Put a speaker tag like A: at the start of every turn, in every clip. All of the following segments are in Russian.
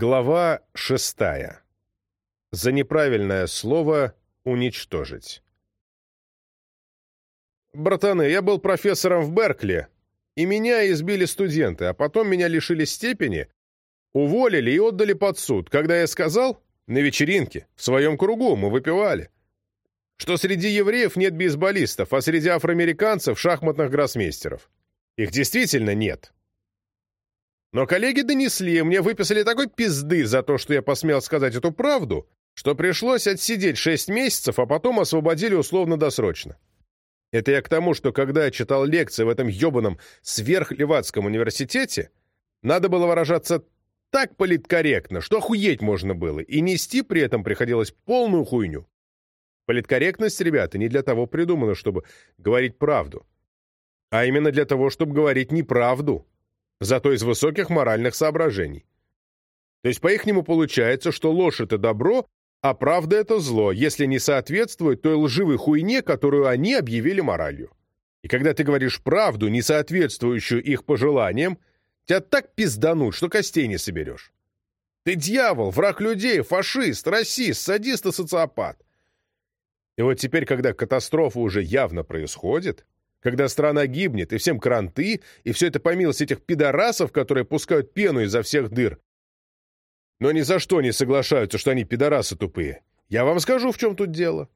A: Глава шестая. За неправильное слово «уничтожить». «Братаны, я был профессором в Беркли, и меня избили студенты, а потом меня лишили степени, уволили и отдали под суд, когда я сказал, на вечеринке, в своем кругу, мы выпивали, что среди евреев нет бейсболистов, а среди афроамериканцев — шахматных гроссмейстеров. Их действительно нет». Но коллеги донесли, мне выписали такой пизды за то, что я посмел сказать эту правду, что пришлось отсидеть шесть месяцев, а потом освободили условно-досрочно. Это я к тому, что когда я читал лекции в этом ебаном сверхлевацком университете, надо было выражаться так политкорректно, что охуеть можно было, и нести при этом приходилось полную хуйню. Политкорректность, ребята, не для того придумана, чтобы говорить правду, а именно для того, чтобы говорить неправду зато из высоких моральных соображений. То есть по-ихнему получается, что ложь — это добро, а правда — это зло, если не соответствует той лживой хуйне, которую они объявили моралью. И когда ты говоришь правду, не соответствующую их пожеланиям, тебя так пизданут, что костей не соберешь. Ты дьявол, враг людей, фашист, расист, садист и социопат. И вот теперь, когда катастрофа уже явно происходит, когда страна гибнет, и всем кранты, и все это по милости этих пидорасов, которые пускают пену изо всех дыр. Но ни за что не соглашаются, что они пидорасы тупые. Я вам скажу, в чем тут дело.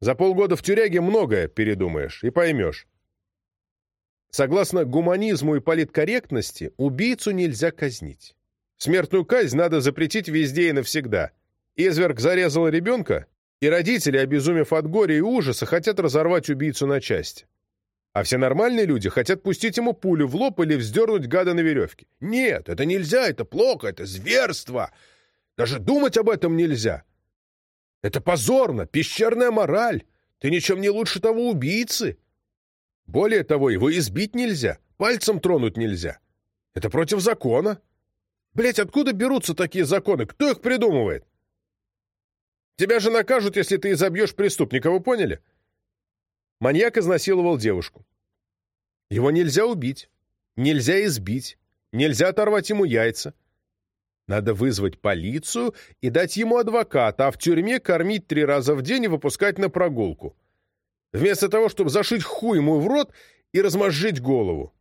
A: За полгода в тюряге многое передумаешь и поймешь. Согласно гуманизму и политкорректности, убийцу нельзя казнить. Смертную казнь надо запретить везде и навсегда. Изверг зарезал ребенка, и родители, обезумев от горя и ужаса, хотят разорвать убийцу на части. А все нормальные люди хотят пустить ему пулю в лоб или вздернуть гада на веревке. Нет, это нельзя, это плохо, это зверство. Даже думать об этом нельзя. Это позорно, пещерная мораль. Ты ничем не лучше того убийцы. Более того, его избить нельзя, пальцем тронуть нельзя. Это против закона. Блять, откуда берутся такие законы? Кто их придумывает? Тебя же накажут, если ты изобьешь преступника, вы поняли? Маньяк изнасиловал девушку. Его нельзя убить, нельзя избить, нельзя оторвать ему яйца. Надо вызвать полицию и дать ему адвоката, а в тюрьме кормить три раза в день и выпускать на прогулку. Вместо того, чтобы зашить хуй ему в рот и размозжить голову.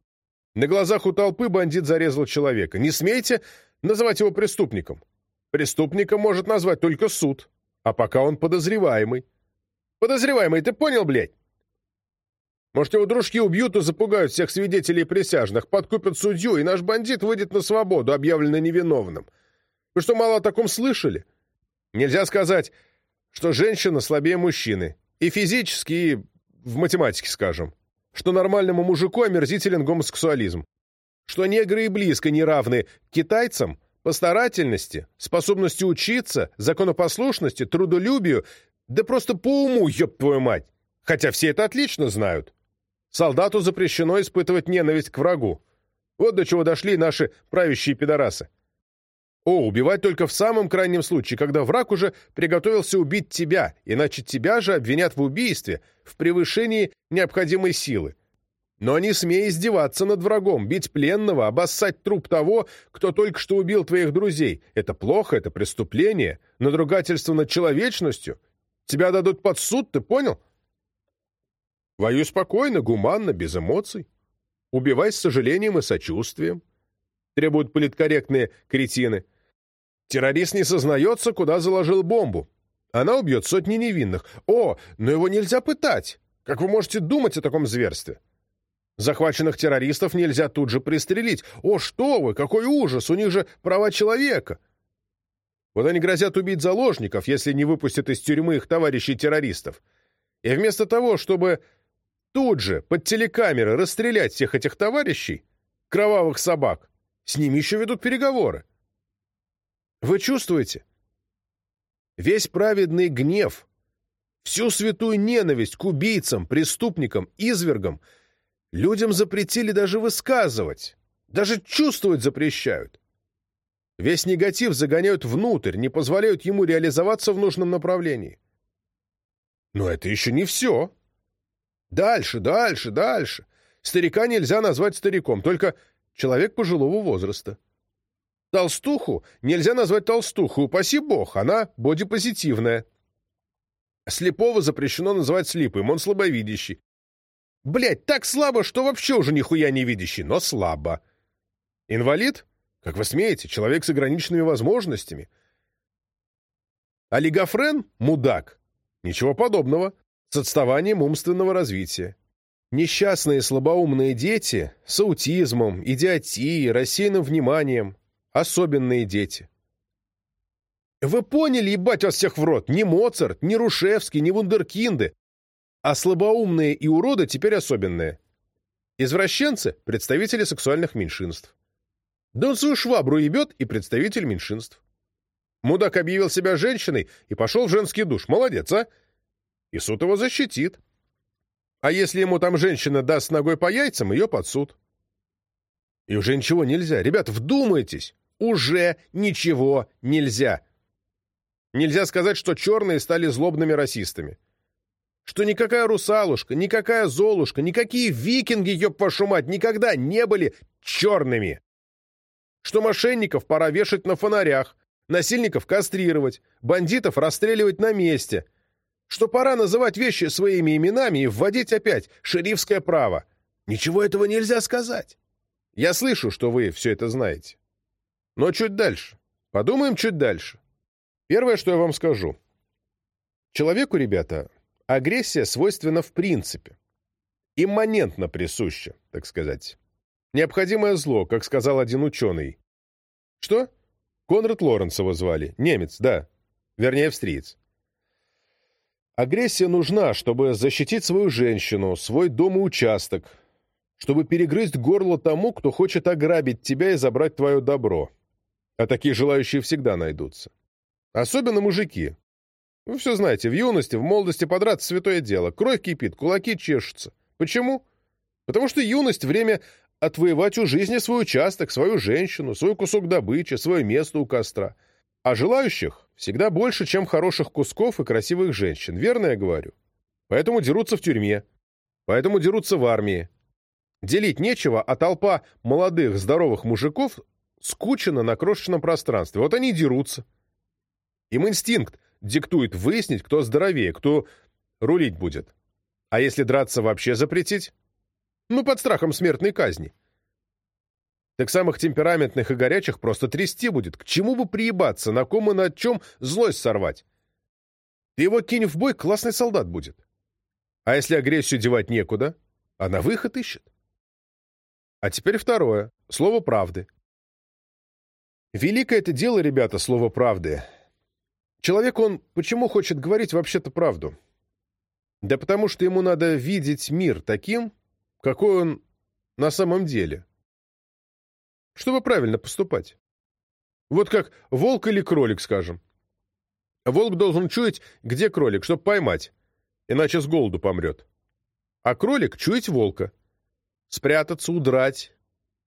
A: На глазах у толпы бандит зарезал человека. Не смейте называть его преступником. Преступника может назвать только суд, а пока он подозреваемый. Подозреваемый, ты понял, блядь? Может, его дружки убьют и запугают всех свидетелей и присяжных, подкупят судью, и наш бандит выйдет на свободу, объявленно невиновным. Вы что, мало о таком слышали? Нельзя сказать, что женщина слабее мужчины. И физически, и в математике, скажем. Что нормальному мужику омерзителен гомосексуализм. Что негры и близко не равны китайцам по старательности, способности учиться, законопослушности, трудолюбию, да просто по уму, ёб твою мать. Хотя все это отлично знают. Солдату запрещено испытывать ненависть к врагу. Вот до чего дошли наши правящие пидорасы. О, убивать только в самом крайнем случае, когда враг уже приготовился убить тебя, иначе тебя же обвинят в убийстве, в превышении необходимой силы. Но не смей издеваться над врагом, бить пленного, обоссать труп того, кто только что убил твоих друзей. Это плохо, это преступление, надругательство над человечностью. Тебя дадут под суд, ты понял? Воюй спокойно, гуманно, без эмоций. Убивай с сожалением и сочувствием. Требуют политкорректные кретины. Террорист не сознается, куда заложил бомбу. Она убьет сотни невинных. О, но его нельзя пытать. Как вы можете думать о таком зверстве? Захваченных террористов нельзя тут же пристрелить. О, что вы, какой ужас, у них же права человека. Вот они грозят убить заложников, если не выпустят из тюрьмы их товарищей-террористов. И вместо того, чтобы тут же, под телекамеры, расстрелять всех этих товарищей, кровавых собак, с ними еще ведут переговоры. Вы чувствуете? Весь праведный гнев, всю святую ненависть к убийцам, преступникам, извергам людям запретили даже высказывать, даже чувствовать запрещают. Весь негатив загоняют внутрь, не позволяют ему реализоваться в нужном направлении. Но это еще не все. Дальше, дальше, дальше. Старика нельзя назвать стариком, только человек пожилого возраста. Толстуху нельзя назвать толстуху, упаси бог, она бодипозитивная. Слепого запрещено называть слепым, он слабовидящий. Блять, так слабо, что вообще уже нихуя не видящий, но слабо. Инвалид? Как вы смеете, человек с ограниченными возможностями. Олигофрен — мудак. Ничего подобного. С отставанием умственного развития. Несчастные слабоумные дети с аутизмом, идиотией, рассеянным вниманием. Особенные дети. Вы поняли, ебать вас всех в рот? Ни Моцарт, ни Рушевский, ни Вундеркинды. А слабоумные и уроды теперь особенные. Извращенцы — представители сексуальных меньшинств. Да он свою швабру ебет и представитель меньшинств. Мудак объявил себя женщиной и пошел в женский душ. Молодец, а? И суд его защитит. А если ему там женщина даст ногой по яйцам, ее под суд. И уже ничего нельзя. Ребят, вдумайтесь. Уже ничего нельзя. Нельзя сказать, что черные стали злобными расистами. Что никакая русалушка, никакая золушка, никакие викинги, ёб вашу мать, никогда не были черными. Что мошенников пора вешать на фонарях, насильников кастрировать, бандитов расстреливать на месте. Что пора называть вещи своими именами и вводить опять шерифское право. Ничего этого нельзя сказать. Я слышу, что вы все это знаете. Но чуть дальше. Подумаем чуть дальше. Первое, что я вам скажу. Человеку, ребята, агрессия свойственна в принципе. Имманентно присуща, так сказать. Необходимое зло, как сказал один ученый. Что? Конрад Лоренцева звали. Немец, да. Вернее, австриец. Агрессия нужна, чтобы защитить свою женщину, свой дом и участок, чтобы перегрызть горло тому, кто хочет ограбить тебя и забрать твое добро. А такие желающие всегда найдутся. Особенно мужики. Вы все знаете, в юности, в молодости подраться святое дело. Кровь кипит, кулаки чешутся. Почему? Потому что юность — время отвоевать у жизни свой участок, свою женщину, свой кусок добычи, свое место у костра. А желающих всегда больше, чем хороших кусков и красивых женщин. Верно я говорю? Поэтому дерутся в тюрьме. Поэтому дерутся в армии. Делить нечего, а толпа молодых, здоровых мужиков скучена на крошечном пространстве. Вот они и дерутся. Им инстинкт диктует выяснить, кто здоровее, кто рулить будет. А если драться вообще запретить? Ну, под страхом смертной казни. Так самых темпераментных и горячих просто трясти будет. К чему бы приебаться, на ком и на чем злость сорвать? Ты его кинь в бой, классный солдат будет. А если агрессию девать некуда, она выход ищет. А теперь второе. Слово правды. Великое это дело, ребята, слово правды. Человек, он почему хочет говорить вообще-то правду? Да потому что ему надо видеть мир таким, какой он на самом деле. Чтобы правильно поступать. Вот как волк или кролик, скажем. Волк должен чуять, где кролик, чтобы поймать, иначе с голоду помрет. А кролик чуять волка. Спрятаться, удрать,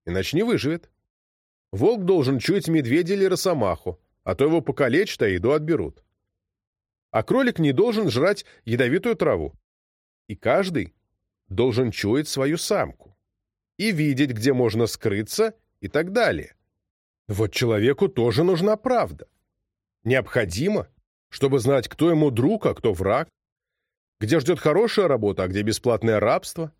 A: иначе не выживет. Волк должен чуять медведя или росомаху, а то его покалечат, а еду отберут. А кролик не должен жрать ядовитую траву. И каждый должен чуять свою самку и видеть, где можно скрыться и так далее. Вот человеку тоже нужна правда. Необходимо, чтобы знать, кто ему друг, а кто враг, где ждет хорошая работа, а где бесплатное рабство,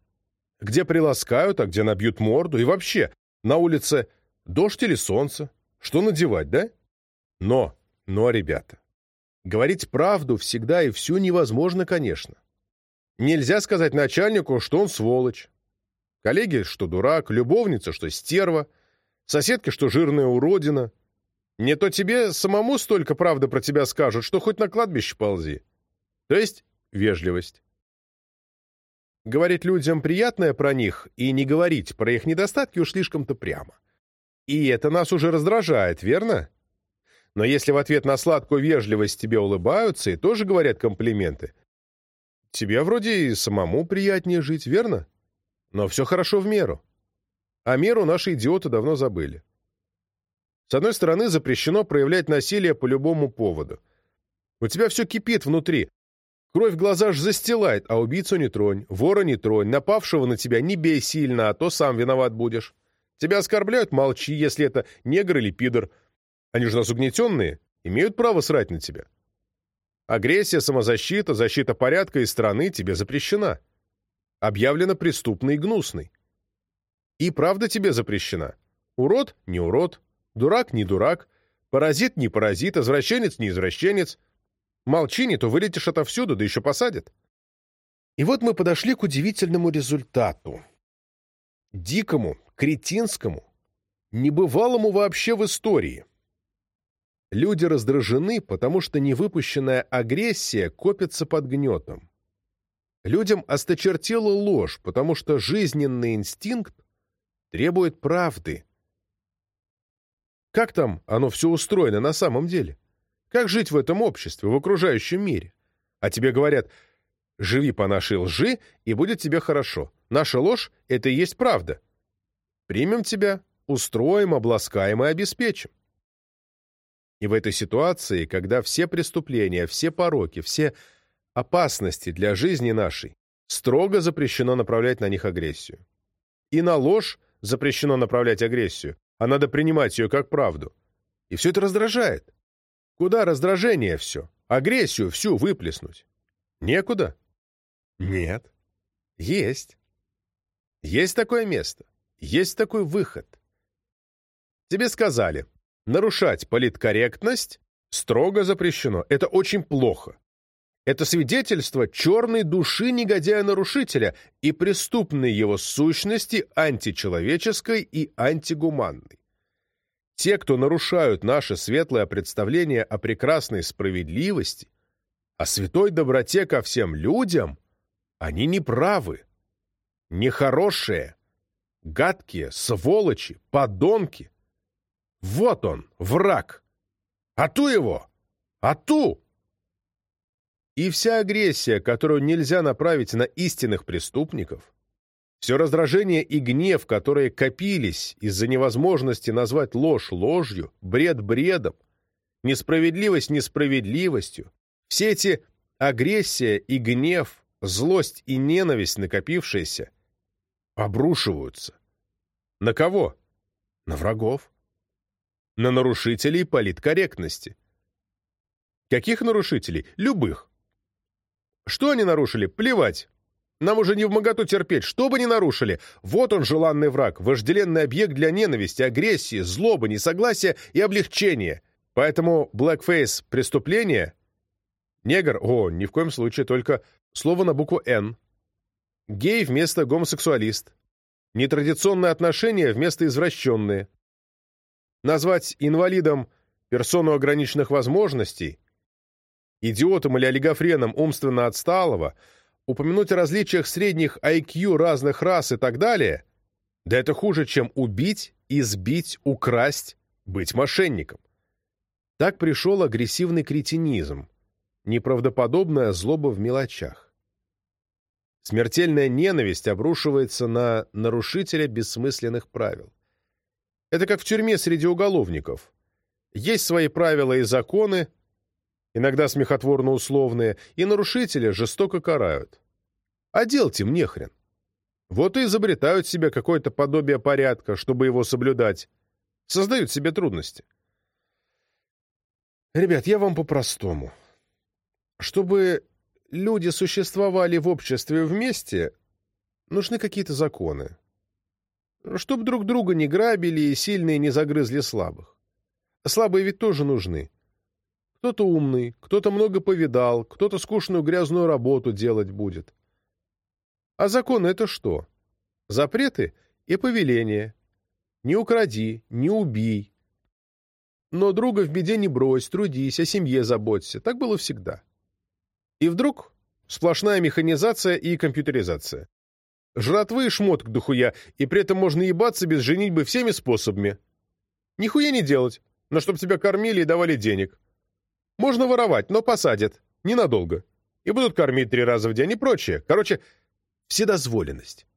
A: где приласкают, а где набьют морду, и вообще, на улице дождь или солнце, что надевать, да? Но, но, ребята, говорить правду всегда и всю невозможно, конечно. Нельзя сказать начальнику, что он сволочь. Коллеге, что дурак, любовница, что стерва, соседке, что жирная уродина. Не то тебе самому столько правды про тебя скажут, что хоть на кладбище ползи. То есть вежливость. Говорить людям приятное про них и не говорить про их недостатки уж слишком-то прямо. И это нас уже раздражает, верно? Но если в ответ на сладкую вежливость тебе улыбаются и тоже говорят комплименты, Тебе вроде и самому приятнее жить, верно? Но все хорошо в меру. А меру наши идиоты давно забыли. С одной стороны, запрещено проявлять насилие по любому поводу. У тебя все кипит внутри. Кровь глаза ж застилает, а убийцу не тронь, вора не тронь, напавшего на тебя не бей сильно, а то сам виноват будешь. Тебя оскорбляют, молчи, если это негр или пидор. Они же нас угнетенные, имеют право срать на тебя. Агрессия, самозащита, защита порядка и страны тебе запрещена. Объявлена преступной и гнусной. И правда тебе запрещена. Урод — не урод, дурак — не дурак, паразит — не паразит, извращенец — не извращенец. Молчи, не то вылетишь отовсюду, да еще посадят. И вот мы подошли к удивительному результату. Дикому, кретинскому, небывалому вообще в истории. Люди раздражены, потому что невыпущенная агрессия копится под гнетом. Людям осточертела ложь, потому что жизненный инстинкт требует правды. Как там оно все устроено на самом деле? Как жить в этом обществе, в окружающем мире? А тебе говорят, живи по нашей лжи, и будет тебе хорошо. Наша ложь — это и есть правда. Примем тебя, устроим, обласкаем и обеспечим. И в этой ситуации, когда все преступления, все пороки, все опасности для жизни нашей, строго запрещено направлять на них агрессию. И на ложь запрещено направлять агрессию, а надо принимать ее как правду. И все это раздражает. Куда раздражение все? Агрессию всю выплеснуть? Некуда? Нет. Есть. Есть такое место. Есть такой выход. Тебе сказали, нарушать политкорректность строго запрещено. Это очень плохо. Это свидетельство черной души негодяя-нарушителя и преступной его сущности античеловеческой и антигуманной. Те, кто нарушают наше светлое представление о прекрасной справедливости, о святой доброте ко всем людям, они неправы, нехорошие, гадкие, сволочи, подонки. Вот он, враг. А ту его! А ту! И вся агрессия, которую нельзя направить на истинных преступников, все раздражение и гнев, которые копились из-за невозможности назвать ложь ложью, бред бредом, несправедливость несправедливостью, все эти агрессия и гнев, злость и ненависть накопившиеся, обрушиваются. На кого? На врагов. На нарушителей политкорректности. Каких нарушителей? Любых. Что они нарушили? Плевать. Нам уже не в моготу терпеть, что бы ни нарушили. Вот он, желанный враг, вожделенный объект для ненависти, агрессии, злобы, несогласия и облегчения. Поэтому blackface — преступление. Негр — о, ни в коем случае, только слово на букву «Н». Гей вместо гомосексуалист. Нетрадиционные отношения вместо извращенные. Назвать инвалидом персону ограниченных возможностей, идиотом или олигофреном умственно отсталого, упомянуть о различиях средних IQ разных рас и так далее, да это хуже, чем убить, избить, украсть, быть мошенником. Так пришел агрессивный кретинизм, неправдоподобная злоба в мелочах. Смертельная ненависть обрушивается на нарушителя бессмысленных правил. Это как в тюрьме среди уголовников. Есть свои правила и законы, иногда смехотворно условные, и нарушителя жестоко карают. А делать им нехрен. Вот и изобретают себе какое-то подобие порядка, чтобы его соблюдать. Создают себе трудности. Ребят, я вам по-простому. Чтобы люди существовали в обществе вместе, нужны какие-то законы. Чтоб друг друга не грабили и сильные не загрызли слабых. Слабые ведь тоже нужны. Кто-то умный, кто-то много повидал, кто-то скучную грязную работу делать будет. А законы — это что? Запреты и повеления. Не укради, не убей. Но друга в беде не брось, трудись, о семье заботься. Так было всегда. И вдруг сплошная механизация и компьютеризация. Жратвы и шмоток дохуя, и при этом можно ебаться без женитьбы всеми способами. Нихуя не делать, но чтоб тебя кормили и давали денег. Можно воровать, но посадят. Ненадолго. И будут кормить три раза в день и прочее. Короче, вседозволенность.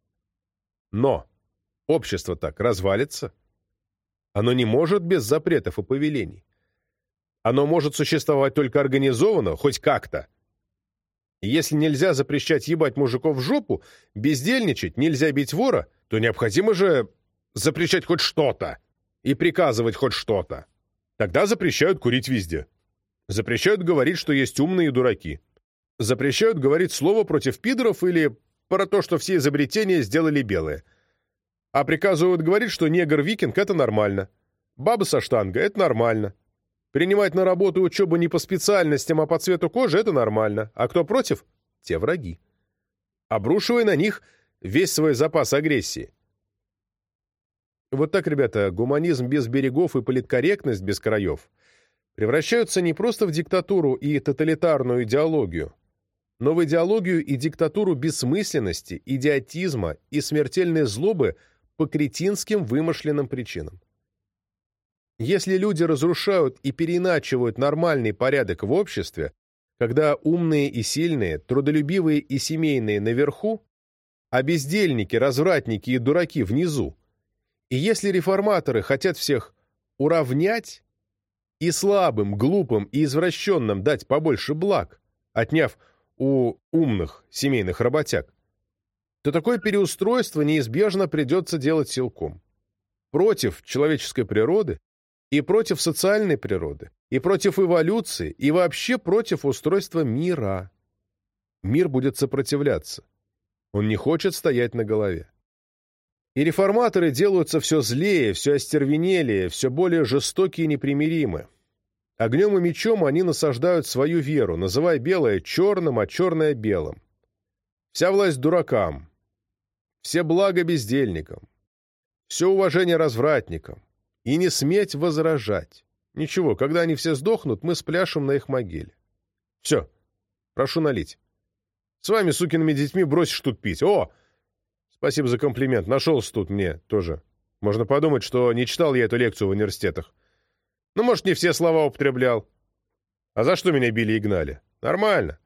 A: Но общество так развалится. Оно не может без запретов и повелений. Оно может существовать только организованно, хоть как-то. Если нельзя запрещать ебать мужиков в жопу, бездельничать, нельзя бить вора, то необходимо же запрещать хоть что-то и приказывать хоть что-то. Тогда запрещают курить везде. Запрещают говорить, что есть умные и дураки. Запрещают говорить слово против пидоров или про то, что все изобретения сделали белые. А приказывают говорить, что негр-викинг — это нормально. Баба со штангой — это нормально. Принимать на работу учебу не по специальностям, а по цвету кожи — это нормально. А кто против — те враги. Обрушивая на них весь свой запас агрессии. Вот так, ребята, гуманизм без берегов и политкорректность без краев превращаются не просто в диктатуру и тоталитарную идеологию, но в идеологию и диктатуру бессмысленности, идиотизма и смертельной злобы по кретинским вымышленным причинам. Если люди разрушают и переиначивают нормальный порядок в обществе, когда умные и сильные, трудолюбивые и семейные наверху, а бездельники, развратники и дураки внизу, и если реформаторы хотят всех уравнять и слабым, глупым и извращенным дать побольше благ, отняв у умных семейных работяг, то такое переустройство неизбежно придется делать силком. Против человеческой природы и против социальной природы, и против эволюции, и вообще против устройства мира. Мир будет сопротивляться. Он не хочет стоять на голове. И реформаторы делаются все злее, все остервенелее, все более жестокие и непримиримы. Огнем и мечом они насаждают свою веру, называя белое черным, а черное белым. Вся власть дуракам, все блага бездельникам, все уважение развратникам, и не сметь возражать. Ничего, когда они все сдохнут, мы спляшем на их могиле. Все, прошу налить. С вами, сукиными детьми, бросишь тут пить. О! Спасибо за комплимент. Нашелся тут мне тоже. Можно подумать, что не читал я эту лекцию в университетах. Ну, может, не все слова употреблял. А за что меня били и гнали? Нормально.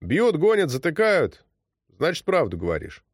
A: Бьют, гонят, затыкают. Значит, правду говоришь.